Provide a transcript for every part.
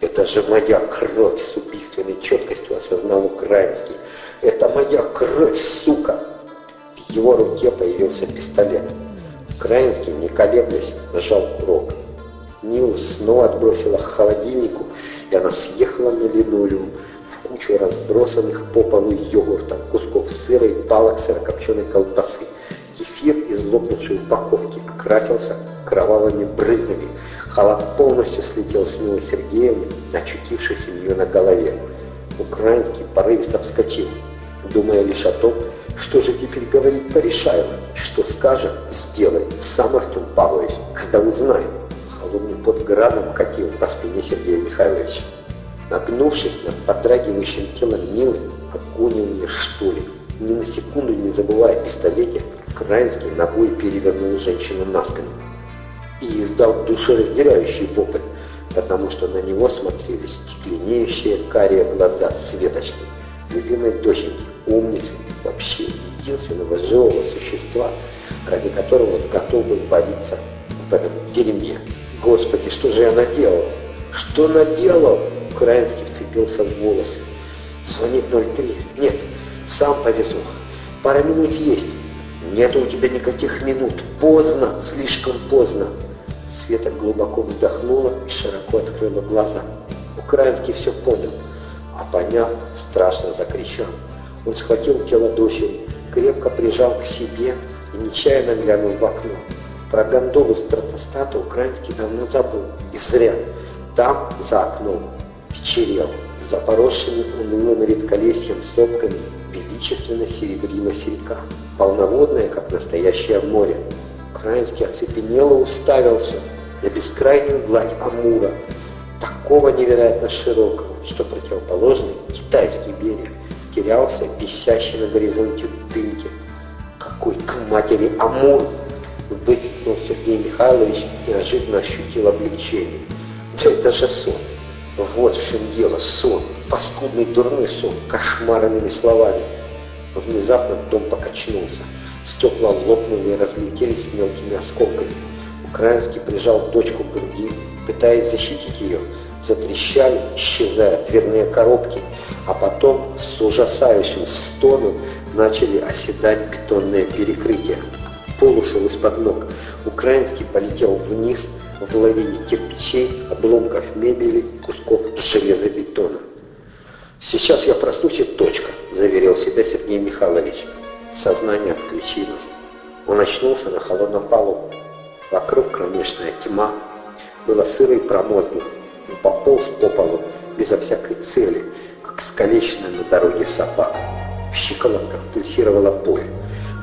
Это же моя кровь с убийственной четкостью осознал украинский. Это моя кровь, сука! В его руке появился пистолет. Украинский, не колеблясь, нажал курок. Нил снова отбросила к холодильнику, и она съехала на линолеум в кучу разбросанных по полу йогурта, кусков сыра и палок сырокопченой колбасы. Кефир из лопнувшей упаковки окрасился кровавыми брызгами. Халат полностью слетел с Милы Сергеевны, очутившись у нее на голове. Украинский порывисто вскочил, думая лишь о том, что же теперь говорить порешаемо, что скажет, сделает сам Артем Павлович, когда узнает. Холодный под градом катил по спине Сергея Михайловича. Нагнувшись над подрагивающим телом Милы, огонил мне что ли, ни на секунду не забывая о пистолете, Краинский ногой перевернул женщину на спину и издал душераздирающий вопль, потому что на него смотрели стекленеющие карие глаза Светочки, любимой доченьки, умницы, вообще единственного живого существа, ради которого он готов был бориться в этом дерьме. Господи, что же я наделал? Что наделал? Украинский вцепился в волосы. Звонит 03. Нет, сам повезу. Пара минут есть. Нет у тебя никаких минут. Поздно, слишком поздно. Света глубоко вздохнула и широко открыла глаза. Украинский все понял, а поняв, страшно закричал. Он схватил тело дочери, крепко прижал к себе и нечаянно глянул в окно. Про гондолу стратостата украинский давно забыл. И зря. Там, за окном, вечерел. За поросшими унылым редколесьем сопками величественно серебрилась река, полноводная, как настоящее море. Украинский оцепенело уставился на бескрайнюю гладь Амура, такого невероятно широкого, что противоположный китайский берег терялся висящий на горизонте дымки. Какой к матери Амур! Выкрикнул Сергей Михайлович неожиданно ощутил облегчение. Да это же сон! Вот в чем дело, сон, паскудный дурной сон, кошмарными словами. Внезапно дом покачнулся. Стекла лопнули и разлетелись мелкими осколками. Украинский прижал дочку к груди, пытаясь защитить ее. Затрещали, исчезая дверные коробки, а потом с ужасающим стоном начали оседать бетонные перекрытия. Пол ушел из-под ног. Украинский полетел вниз в лавине кирпичей, обломков мебели, кусков железобетона. «Сейчас я проснусь и точка», — заверил себя Сергей Михайлович. Сознание отключилось. Он очнулся на холодном полу. Вокруг кромешная тьма. Было сыро и промозгло. Он пополз по полу безо всякой цели, как скалеченная на дороге собака. В щиколотках пульсировала боль.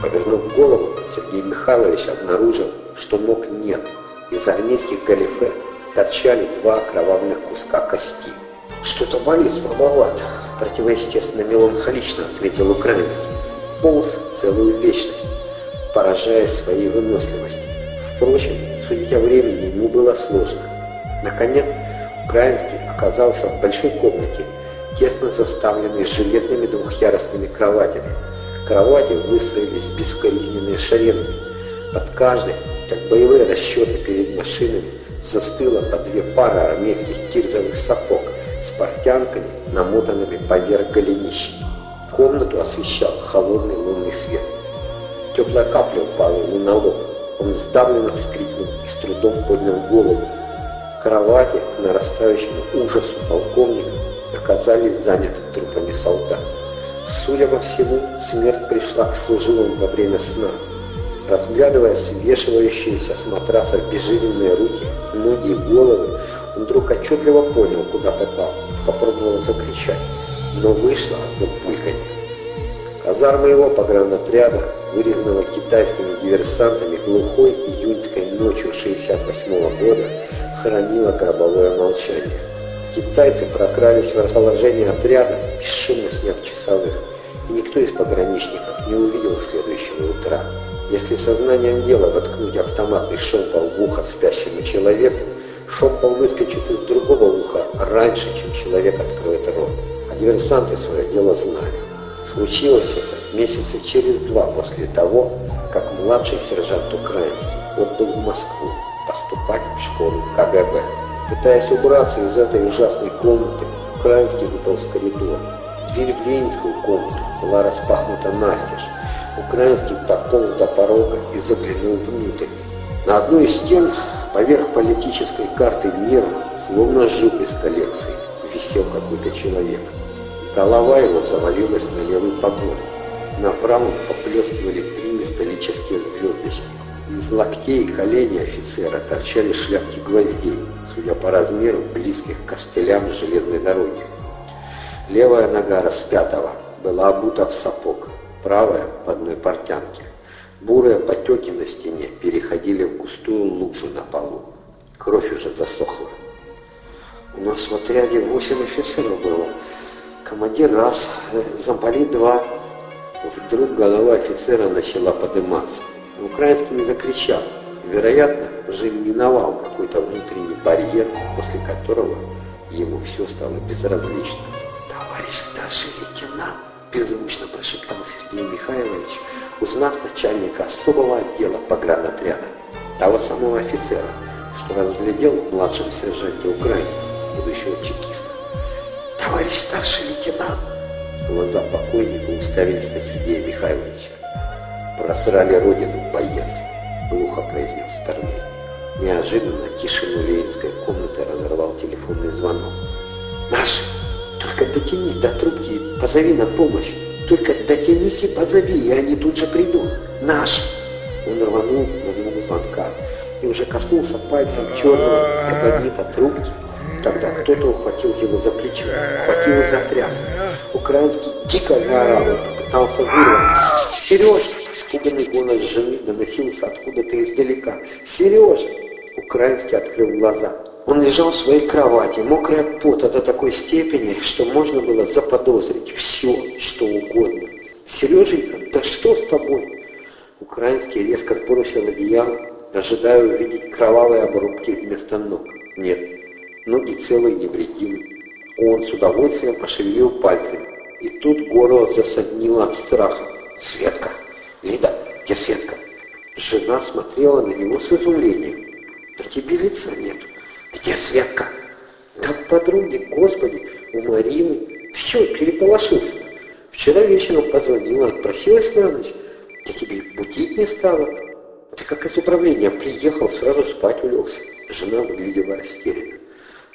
Повернув голову, Сергей Михайлович обнаружил, что ног нет. Из армейских галифе торчали два окровавленных куска кости. «Что-то болит слабовато», — противоестественно меланхолично ответил украинский. Полз целую вечность, поражая своей выносливостью. Впрочем, судить о времени ему было сложно. Наконец, Украинский оказался в большой комнате, тесно заставленной железными двухъярусными кроватями. Кровати выстроились безукоризненные шеренгами. Под каждой, как боевые расчеты перед машинами, застыло по две пары армейских кирзовых сапог с портянками, намотанными поверх голенищ. Комнату освещал холодный лунный свет. Теплая капля упала ему на лоб. Он сдавленно вскрикнул и с трудом поднял голову. Кровати к нарастающему ужасу полковника оказались заняты трупами солдат. Судя по всему, смерть пришла к служивым во время сна. Разглядывая свешивающиеся с матрасов безжизненные руки, ноги и головы, он вдруг отчетливо понял, куда попал. Попробовал закричать, но вышло одно бульканье. Казарма его погранотряда, вырезанного китайскими диверсантами глухой июньской ночью 68 -го года, хранила гробовое молчание. Китайцы прокрались в расположение отряда, бесшумно сняв часовых, и никто из пограничников не увидел следующего утра. Если сознанием дела воткнуть автоматный шомпол в ухо спящему человеку, шомпол выскочит из другого уха раньше, чем человек откроет рот. А диверсанты свое дело знали. Случилось это месяца через два после того, как младший сержант Украинский отбыл в Москву поступать в школу КГБ. Пытаясь убраться из этой ужасной комнаты, Украинский выпал в коридор. Дверь в Ленинскую комнату была распахнута настежь. Украинский подполз до порога и заглянул внутрь. На одной из стен, поверх политической карты мира, словно жук из коллекции, висел какой-то человек. Голова его завалилась на левый погон. На правом поплескивали три металлические звездочки. Из локтей и коленей офицера торчали шляпки гвоздей, судя по размеру, близких к костылям железной дороги. Левая нога распятого была обута в сапог, правая — в одной портянке. Бурые потеки на стене переходили в густую лужу на полу. Кровь уже засохла. У нас в отряде восемь офицеров было. Командир раз, э, замполит два. Вдруг голова офицера начала подниматься. Украинский не закричал. Вероятно, уже миновал какой-то внутренний барьер, после которого ему все стало безразлично. «Товарищ старший лейтенант!» – беззвучно прошептал Сергей Михайлович, узнав начальника особого отдела погранотряда, того самого офицера, что разглядел в младшем сержанте украинца, будущего чекиста. «Товарищ старший лейтенант!» Глаза покойника уставились на Сергея Михайловича. «Просрали родину, боец!» — глухо произнес Старлей. Неожиданно тишину ленинской комнаты разорвал телефонный звонок. «Наши! Только дотянись до трубки и позови на помощь! Только дотянись и позови, и они тут же придут! Наши!» Он рванул на звук звонка и уже коснулся пальцем черного эбонита трубки, Тогда кто-то ухватил его за плечо, ухватил и затряс. Украинский дико заорал, он попытался вырваться. «Сереж!» Испуганный голос жены доносился откуда-то издалека. «Сереж!» Украинский открыл глаза. Он лежал в своей кровати, мокрый от пота до такой степени, что можно было заподозрить все, что угодно. «Сереженька, да что с тобой?» Украинский резко бросил одеяло, ожидая увидеть кровавые обрубки вместо ног. Нет, ноги целые невредимы. Он с удовольствием пошевелил пальцами, и тут горло засаднило от страха. «Светка! Лида, где Светка?» Жена смотрела на него с изумлением. «Да тебе лица нет. Где Светка?» «Как подруги, господи, у Марины. Все, переполошился. Вчера вечером позвонила, отпросилась на ночь. Я тебе будить не стала. Ты как из управления приехал, сразу спать улегся». Жена выглядела растерянно.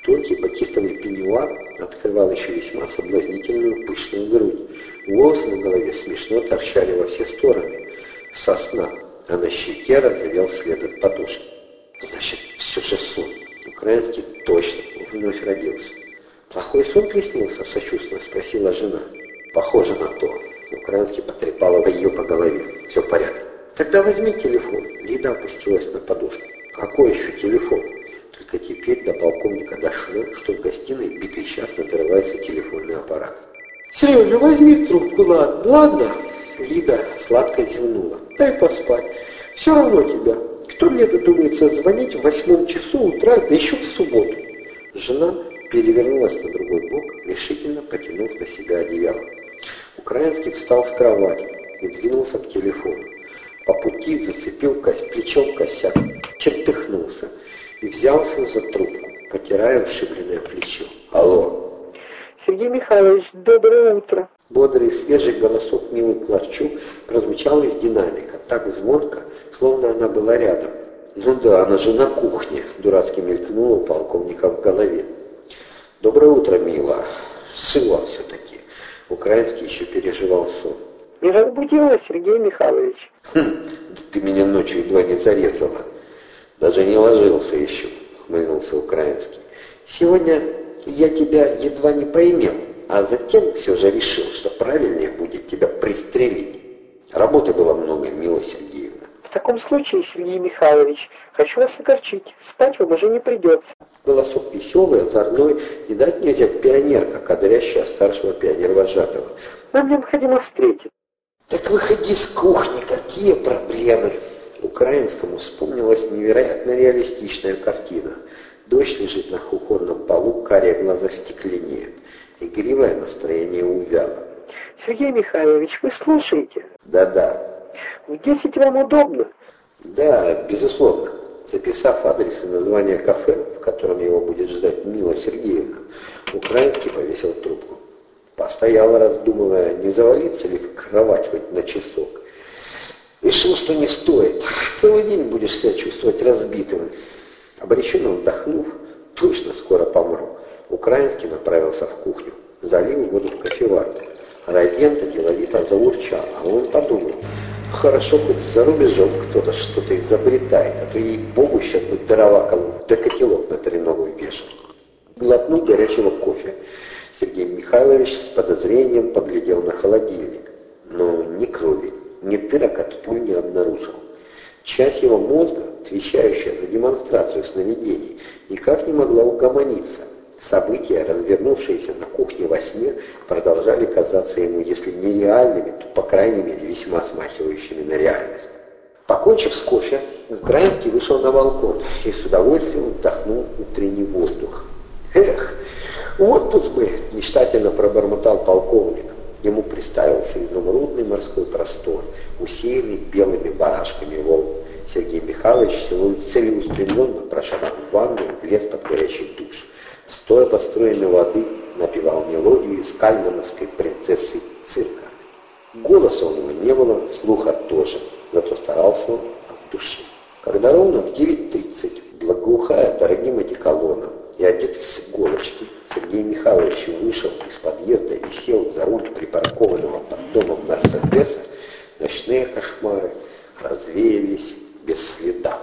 Тонкий батистовый пеньюар открывал еще весьма соблазнительную пышную грудь. Волосы на голове смешно торчали во все стороны. Сосна, а на щеке разовел след от подушки. Значит, все же сон. Украинский точно вновь родился. Плохой сон приснился, сочувственно спросила жена. Похоже на то. Украинский потрепала ее по голове. Все в порядке. Тогда возьми телефон. Лида опустилась на подушку. Какой еще телефон? Только теперь до полковника дошло, что в гостиной битый час надрывается телефонный аппарат. «Сережа, возьми трубку, ладно? Ладно?» Лида сладко зевнула. «Дай поспать. Все равно тебя. Кто мне додумается звонить в восьмом часу утра, да еще в субботу?» Жена перевернулась на другой бок, решительно потянув на себя одеяло. Украинский встал с кровати и двинулся к телефону. По пути зацепил плечом косяк, чертыхнулся и взялся за трубку, потирая ушибленное плечо. «Алло!» «Сергей Михайлович, доброе утро!» Бодрый свежий голосок Милы Кларчук прозвучал из динамика, так звонко, словно она была рядом. «Ну да, она же на кухне», — дурацки мелькнула у полковника в голове. «Доброе утро, Мила. Сыла все-таки». Украинский еще переживал сон. «Не разбудила, Сергей Михайлович?» «Хм, ты меня ночью едва не зарезала». Даже не ложился еще, хмыльнулся украинский. Сегодня я тебя едва не поимел, а затем все же решил, что правильнее будет тебя пристрелить. Работы было много, Мила Сергеевна. В таком случае, Сергей Михайлович, хочу вас огорчить. Спать вам уже не придется. Голосок веселый, озорной, и дать не взять пионерка, кадрящая старшего пионер-вожатого. Нам необходимо встретить. Так выходи с кухни, какие проблемы? Украинскому вспомнилась невероятно реалистичная картина. Дождь лежит на кухонном полу, карие глаза стекленеют. Игривое настроение увяло. Сергей Михайлович, вы слушаете? Да-да. В десять вам удобно? Да, безусловно. Записав адрес и название кафе, в котором его будет ждать Мила Сергеевна, Украинский повесил трубку. Постоял, раздумывая, не завалиться ли в кровать хоть на часок. Решил, что не стоит. Целый день будешь себя чувствовать разбитым. Обреченно вздохнув, точно скоро помру. Украинский направился в кухню, залил воду в кофеварку. Родента деловито заурчал, а он подумал, хорошо хоть за рубежом кто-то что-то изобретает, а то ей-богу сейчас бы дрова колоть, да котелок на треногу вешал. Глотнул горячего кофе. Сергей Михайлович с подозрением поглядел на холодильник, но ни крови, ни дырок от пуль не обнаружил. Часть его мозга, отвечающая за демонстрацию сновидений, никак не могла угомониться. События, развернувшиеся на кухне во сне, продолжали казаться ему, если не реальными, то, по крайней мере, весьма смахивающими на реальность. Покончив с кофе, Украинский вышел на балкон и с удовольствием вздохнул утренний воздух. «Эх, отпуск бы!» — мечтательно пробормотал полковник. Ему представился изумрудный морской простор, усеянный белыми барашками волн. Сергей Михайлович целеустремленно прошел в ванную, влез под горячий душ. Стоя построенной воды, напевал мелодию из кальмановской принцессы цирка. Голоса у него не было, слуха тоже, зато старался он от души. Когда ровно в 9.30, благоухая дорогим эти одеколоном, и одетый в иголочки, Сергей Михайлович вышел из подъезда и сел за руль припаркованного под домом Мерседеса, ночные кошмары развеялись без следа.